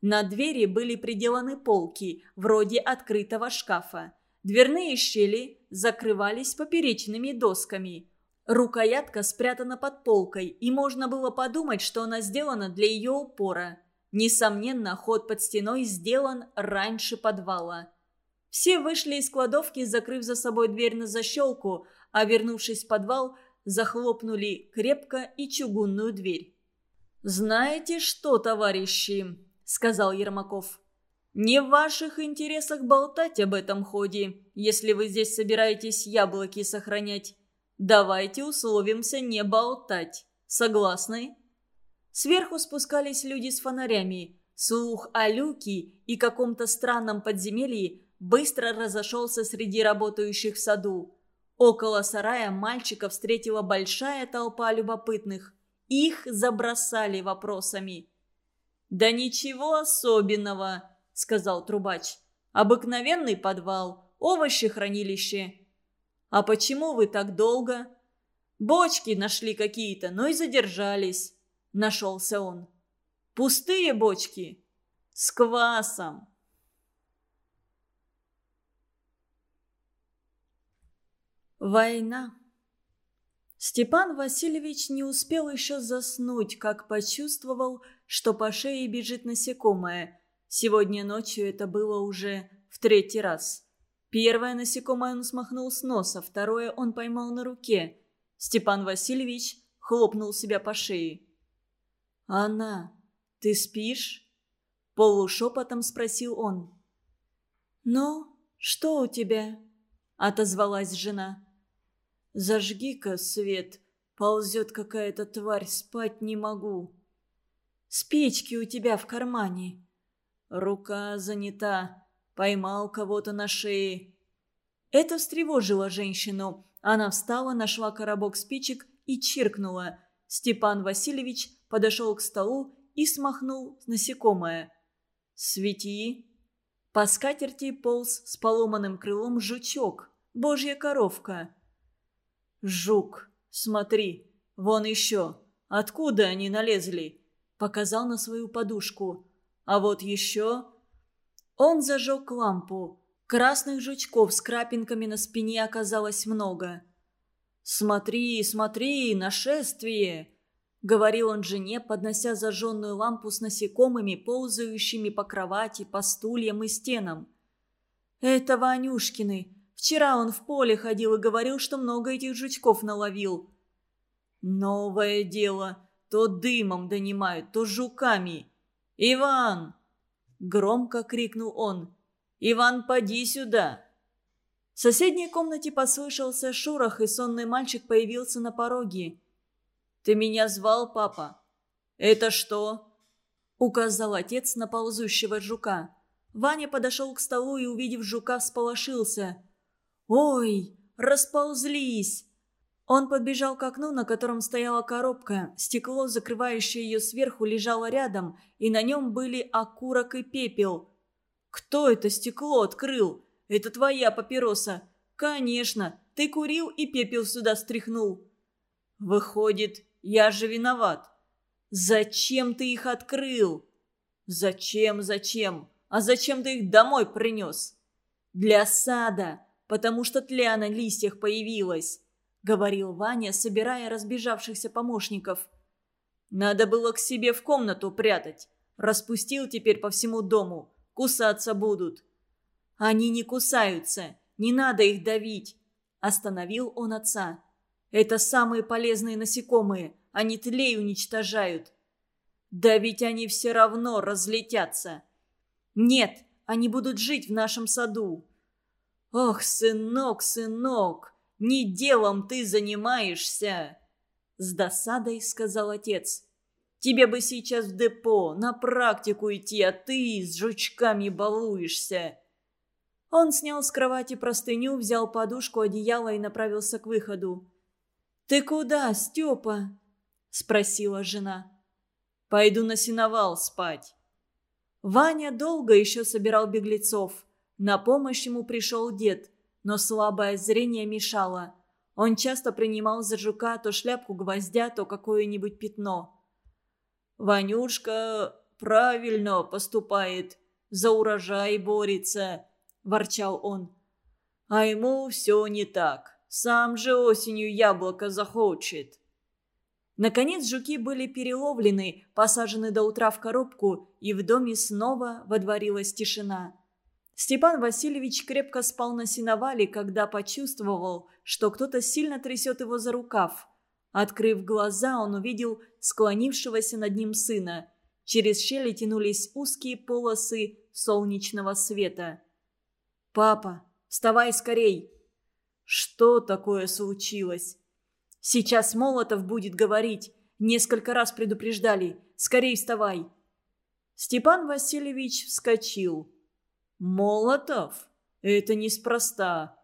[SPEAKER 1] На двери были приделаны полки, вроде открытого шкафа. Дверные щели закрывались поперечными досками. Рукоятка спрятана под полкой, и можно было подумать, что она сделана для ее упора. Несомненно, ход под стеной сделан раньше подвала. Все вышли из кладовки, закрыв за собой дверь на защелку, а вернувшись в подвал, захлопнули крепко и чугунную дверь. «Знаете что, товарищи?» Сказал Ермаков. «Не в ваших интересах болтать об этом ходе, если вы здесь собираетесь яблоки сохранять. Давайте условимся не болтать. Согласны?» Сверху спускались люди с фонарями. Слух о люке и каком-то странном подземелье быстро разошелся среди работающих в саду. Около сарая мальчика встретила большая толпа любопытных. Их забросали вопросами. «Да ничего особенного», — сказал трубач. «Обыкновенный подвал, овощехранилище». «А почему вы так долго?» «Бочки нашли какие-то, но и задержались», — нашелся он. «Пустые бочки?» «С квасом». Война. Степан Васильевич не успел еще заснуть, как почувствовал, что по шее бежит насекомое. Сегодня ночью это было уже в третий раз. Первое насекомое он смахнул с носа, второе он поймал на руке. Степан Васильевич хлопнул себя по шее. «Анна, ты спишь?» Полушепотом спросил он. «Ну, что у тебя?» Отозвалась жена. Зажги-ка свет. Ползет какая-то тварь, спать не могу. Спички у тебя в кармане. Рука занята. Поймал кого-то на шее. Это встревожило женщину. Она встала, нашла коробок спичек и чиркнула. Степан Васильевич подошел к столу и смахнул насекомое. «Свети!» По скатерти полз с поломанным крылом жучок. Божья коровка. «Жук, смотри, вон еще. Откуда они налезли?» Показал на свою подушку. «А вот еще...» Он зажег лампу. Красных жучков с крапинками на спине оказалось много. «Смотри, смотри, нашествие!» — говорил он жене, поднося зажженную лампу с насекомыми, ползающими по кровати, по стульям и стенам. «Это Ванюшкины!» Вчера он в поле ходил и говорил, что много этих жучков наловил. Новое дело. То дымом донимают, то жуками. «Иван!» Громко крикнул он. «Иван, поди сюда!» В соседней комнате послышался шорох, и сонный мальчик появился на пороге. «Ты меня звал, папа?» «Это что?» Указал отец на ползущего жука. Ваня подошел к столу и, увидев жука, всполошился. «Ой, расползлись!» Он подбежал к окну, на котором стояла коробка. Стекло, закрывающее ее сверху, лежало рядом, и на нем были окурок и пепел. «Кто это стекло открыл? Это твоя папироса!» «Конечно! Ты курил и пепел сюда стряхнул!» «Выходит, я же виноват!» «Зачем ты их открыл?» «Зачем, зачем? А зачем ты их домой принес?» «Для сада!» потому что тля на листьях появилась», — говорил Ваня, собирая разбежавшихся помощников. «Надо было к себе в комнату прятать. Распустил теперь по всему дому. Кусаться будут». «Они не кусаются. Не надо их давить», — остановил он отца. «Это самые полезные насекомые. Они тлей уничтожают». Да ведь они все равно разлетятся. Нет, они будут жить в нашем саду. Ох, сынок, сынок, не делом ты занимаешься. С досадой сказал отец. Тебе бы сейчас в депо, на практику идти, а ты с жучками балуешься. Он снял с кровати простыню, взял подушку, одеяло и направился к выходу. «Ты куда, Степа?» – спросила жена. «Пойду на сеновал спать». Ваня долго еще собирал беглецов. На помощь ему пришел дед, но слабое зрение мешало. Он часто принимал за жука то шляпку гвоздя, то какое-нибудь пятно. «Ванюшка правильно поступает, за урожай борется», – ворчал он. «А ему все не так. Сам же осенью яблоко захочет». Наконец жуки были переловлены, посажены до утра в коробку, и в доме снова водворилась тишина. Степан Васильевич крепко спал на сеновале, когда почувствовал, что кто-то сильно трясет его за рукав. Открыв глаза, он увидел склонившегося над ним сына. Через щели тянулись узкие полосы солнечного света. «Папа, вставай скорей!» «Что такое случилось?» «Сейчас Молотов будет говорить. Несколько раз предупреждали. Скорей вставай!» Степан Васильевич вскочил. «Молотов? Это неспроста.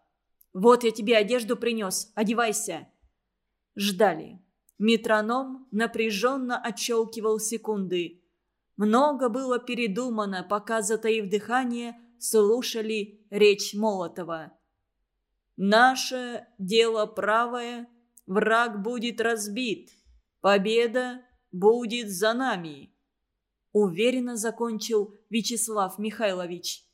[SPEAKER 1] Вот я тебе одежду принес, одевайся». Ждали. Метроном напряженно отщелкивал секунды. Много было передумано, пока, затаив дыхание, слушали речь Молотова. «Наше дело правое, враг будет разбит, победа будет за нами», уверенно закончил Вячеслав Михайлович.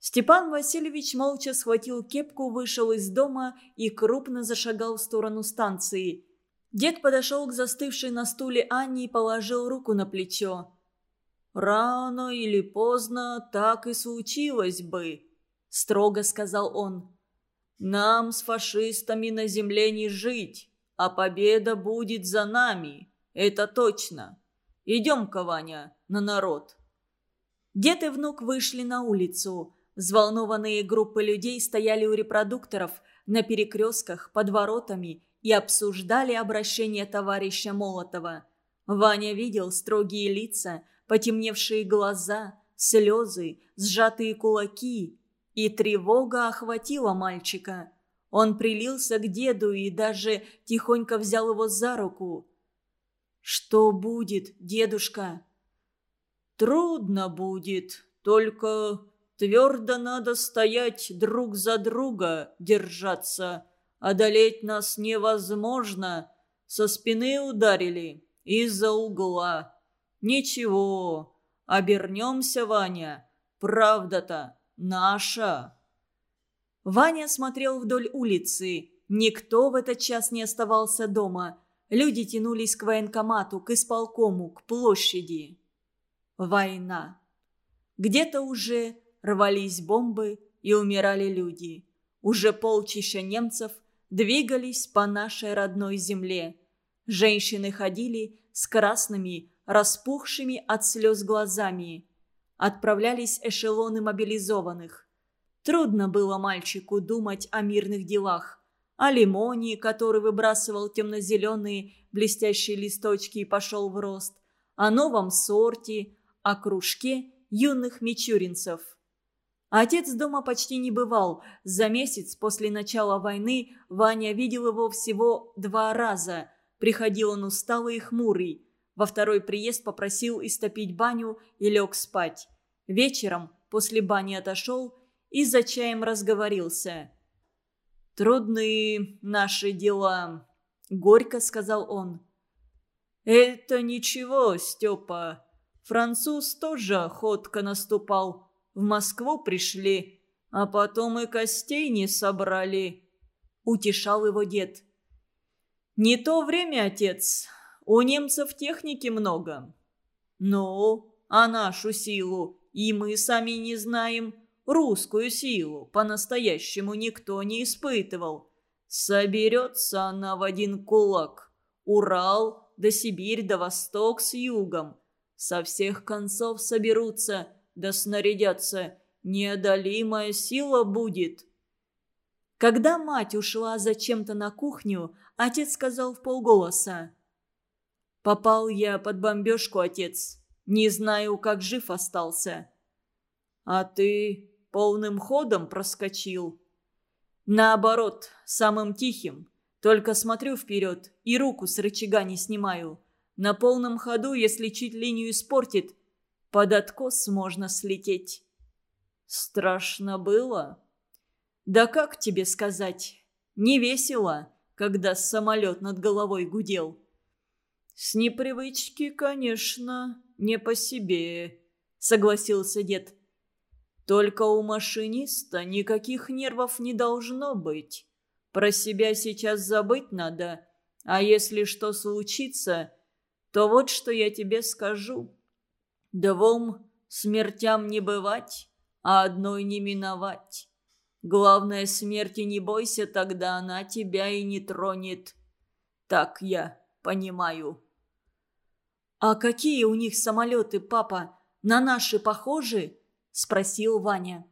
[SPEAKER 1] Степан Васильевич молча схватил кепку, вышел из дома и крупно зашагал в сторону станции. Дед подошел к застывшей на стуле Анне и положил руку на плечо. «Рано или поздно так и случилось бы», — строго сказал он. «Нам с фашистами на земле не жить, а победа будет за нами, это точно. Идем-ка, Ваня, на народ». Дед и внук вышли на улицу. Взволнованные группы людей стояли у репродукторов, на перекрестках, под воротами и обсуждали обращение товарища Молотова. Ваня видел строгие лица, потемневшие глаза, слезы, сжатые кулаки. И тревога охватила мальчика. Он прилился к деду и даже тихонько взял его за руку. «Что будет, дедушка?» «Трудно будет, только Твердо надо стоять друг за друга, держаться. Одолеть нас невозможно. Со спины ударили, из-за угла. Ничего, обернемся, Ваня. Правда-то наша. Ваня смотрел вдоль улицы. Никто в этот час не оставался дома. Люди тянулись к военкомату, к исполкому, к площади. Война. Где-то уже рвались бомбы и умирали люди. Уже полчища немцев двигались по нашей родной земле. Женщины ходили с красными, распухшими от слез глазами. Отправлялись эшелоны мобилизованных. Трудно было мальчику думать о мирных делах. О лимоне, который выбрасывал темно-зеленые блестящие листочки и пошел в рост. О новом сорте, о кружке юных мичуринцев. Отец дома почти не бывал. За месяц после начала войны Ваня видел его всего два раза. Приходил он усталый и хмурый. Во второй приезд попросил истопить баню и лег спать. Вечером после бани отошел и за чаем разговорился. «Трудные наши дела», — горько сказал он. «Это ничего, Степа. Француз тоже охотко наступал» в Москву пришли, а потом и костей не собрали», — утешал его дед. «Не то время, отец. У немцев техники много». «Ну, а нашу силу и мы сами не знаем. Русскую силу по-настоящему никто не испытывал. Соберется она в один кулак. Урал, да Сибирь, да Восток с югом. Со всех концов соберутся, да снарядятся. Неодолимая сила будет». Когда мать ушла зачем-то на кухню, отец сказал в полголоса. «Попал я под бомбежку, отец. Не знаю, как жив остался». «А ты полным ходом проскочил?» «Наоборот, самым тихим. Только смотрю вперед и руку с рычага не снимаю. На полном ходу, если чуть линию испортит, под откос можно слететь». «Страшно было?» «Да как тебе сказать? Не весело, когда самолет над головой гудел». «С непривычки, конечно, не по себе», — согласился дед. «Только у машиниста никаких нервов не должно быть. Про себя сейчас забыть надо, а если что случится, то вот что я тебе скажу. Двум смертям не бывать, а одной не миновать. Главное, смерти не бойся, тогда она тебя и не тронет. Так я понимаю. «А какие у них самолеты, папа? На наши похожи?» – спросил Ваня.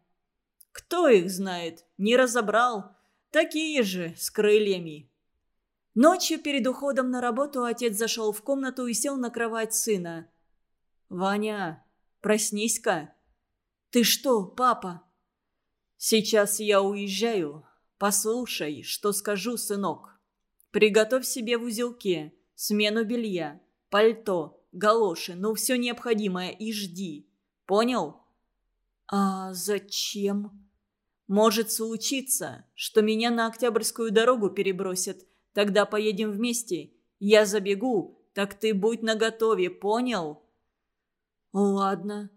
[SPEAKER 1] «Кто их знает? Не разобрал. Такие же, с крыльями». Ночью перед уходом на работу отец зашел в комнату и сел на кровать сына. «Ваня, проснись-ка». «Ты что, папа?» «Сейчас я уезжаю. Послушай, что скажу, сынок. Приготовь себе в узелке смену белья, пальто, галоши, ну все необходимое и жди. Понял?» «А зачем?» «Может случиться, что меня на Октябрьскую дорогу перебросят. Тогда поедем вместе. Я забегу, так ты будь наготове, понял?» «Ладно»,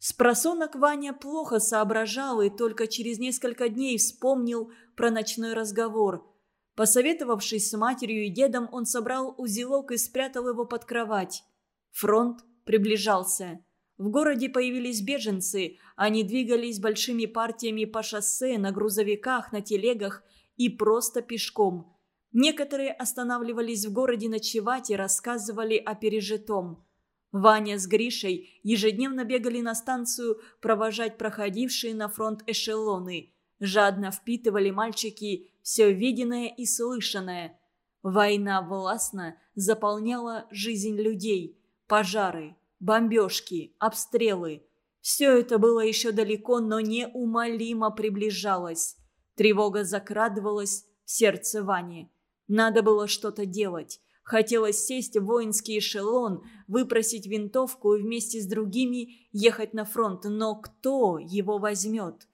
[SPEAKER 1] Спросонок Ваня плохо соображал и только через несколько дней вспомнил про ночной разговор. Посоветовавшись с матерью и дедом, он собрал узелок и спрятал его под кровать. Фронт приближался. В городе появились беженцы. Они двигались большими партиями по шоссе, на грузовиках, на телегах и просто пешком. Некоторые останавливались в городе ночевать и рассказывали о пережитом. Ваня с Гришей ежедневно бегали на станцию провожать проходившие на фронт эшелоны. Жадно впитывали мальчики все виденное и слышанное. Война властно заполняла жизнь людей. Пожары, бомбежки, обстрелы. Все это было еще далеко, но неумолимо приближалось. Тревога закрадывалась в сердце Вани. Надо было что-то делать. Хотелось сесть в воинский эшелон, выпросить винтовку и вместе с другими ехать на фронт, но кто его возьмет?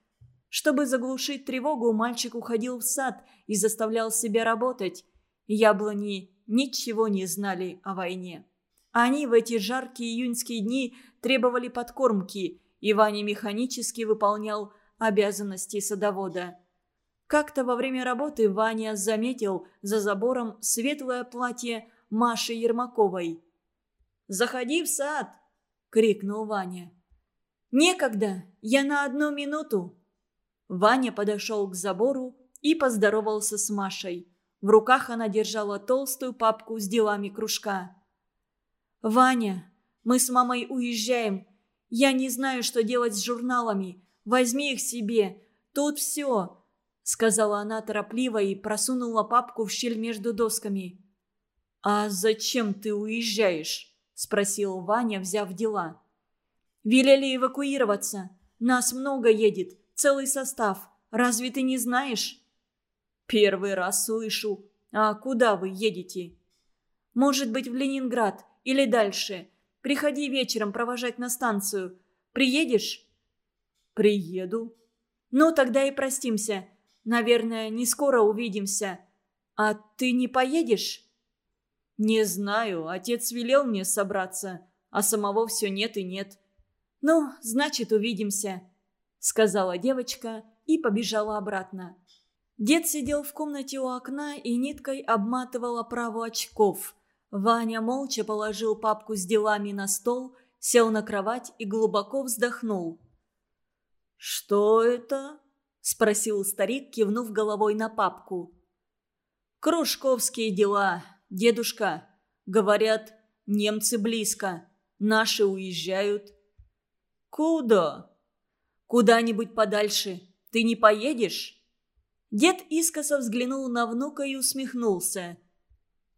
[SPEAKER 1] Чтобы заглушить тревогу, мальчик уходил в сад и заставлял себя работать. Яблони ничего не знали о войне. Они в эти жаркие июньские дни требовали подкормки, и Ваня механически выполнял обязанности садовода. Как-то во время работы Ваня заметил за забором светлое платье Маши Ермаковой. «Заходи в сад!» — крикнул Ваня. «Некогда! Я на одну минуту!» Ваня подошел к забору и поздоровался с Машей. В руках она держала толстую папку с делами кружка. «Ваня, мы с мамой уезжаем. Я не знаю, что делать с журналами. Возьми их себе. Тут все сказала она торопливо и просунула папку в щель между досками. «А зачем ты уезжаешь?» – спросил Ваня, взяв дела. «Велели эвакуироваться. Нас много едет, целый состав. Разве ты не знаешь?» «Первый раз слышу. А куда вы едете?» «Может быть, в Ленинград или дальше. Приходи вечером провожать на станцию. Приедешь?» «Приеду». «Ну, тогда и простимся. Наверное, не скоро увидимся. А ты не поедешь?» «Не знаю. Отец велел мне собраться, а самого все нет и нет». «Ну, значит, увидимся», — сказала девочка и побежала обратно. Дед сидел в комнате у окна и ниткой обматывал оправу очков. Ваня молча положил папку с делами на стол, сел на кровать и глубоко вздохнул. «Что это?» – спросил старик, кивнув головой на папку. «Кружковские дела, дедушка. Говорят, немцы близко. Наши уезжают. Куда? Куда-нибудь подальше. Ты не поедешь? Дед искоса взглянул на внука и усмехнулся.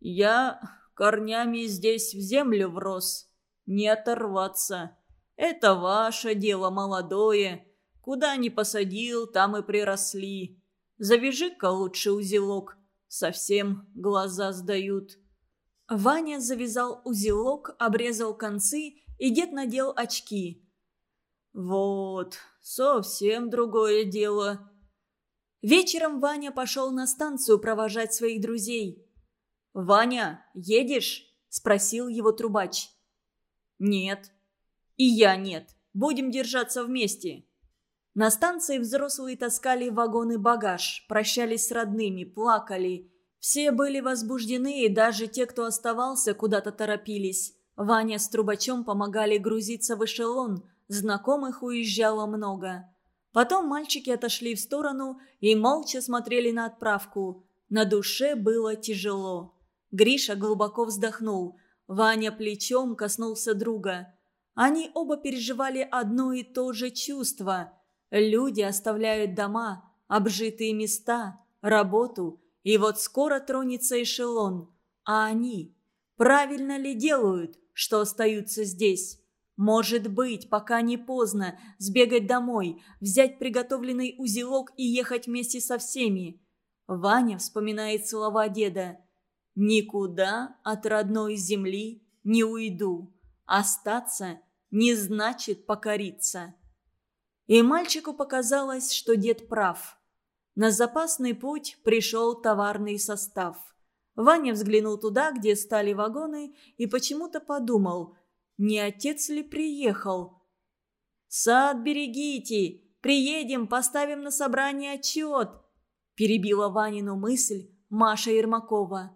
[SPEAKER 1] Я корнями здесь в землю врос. Не оторваться. Это ваше дело молодое. Куда ни посадил, там и приросли. Завяжи-ка лучше узелок. Совсем глаза сдают. Ваня завязал узелок, обрезал концы, и дед надел очки. «Вот, совсем другое дело». Вечером Ваня пошел на станцию провожать своих друзей. «Ваня, едешь?» – спросил его трубач. «Нет». «И я нет. Будем держаться вместе». На станции взрослые таскали вагоны багаж, прощались с родными, плакали. Все были возбуждены, и даже те, кто оставался, куда-то торопились. Ваня с трубачом помогали грузиться в эшелон, знакомых уезжало много. Потом мальчики отошли в сторону и молча смотрели на отправку. На душе было тяжело. Гриша глубоко вздохнул. Ваня плечом коснулся друга. Они оба переживали одно и то же чувство. Люди оставляют дома, обжитые места, работу, и вот скоро тронется эшелон. А они? Правильно ли делают, что остаются здесь? Может быть, пока не поздно, сбегать домой, взять приготовленный узелок и ехать вместе со всеми. Ваня вспоминает слова деда. «Никуда от родной земли не уйду. Остаться не значит покориться. И мальчику показалось, что дед прав. На запасный путь пришел товарный состав. Ваня взглянул туда, где стали вагоны, и почему-то подумал, не отец ли приехал. «Сад берегите! Приедем, поставим на собрание отчет!» Перебила Ванину мысль Маша Ермакова.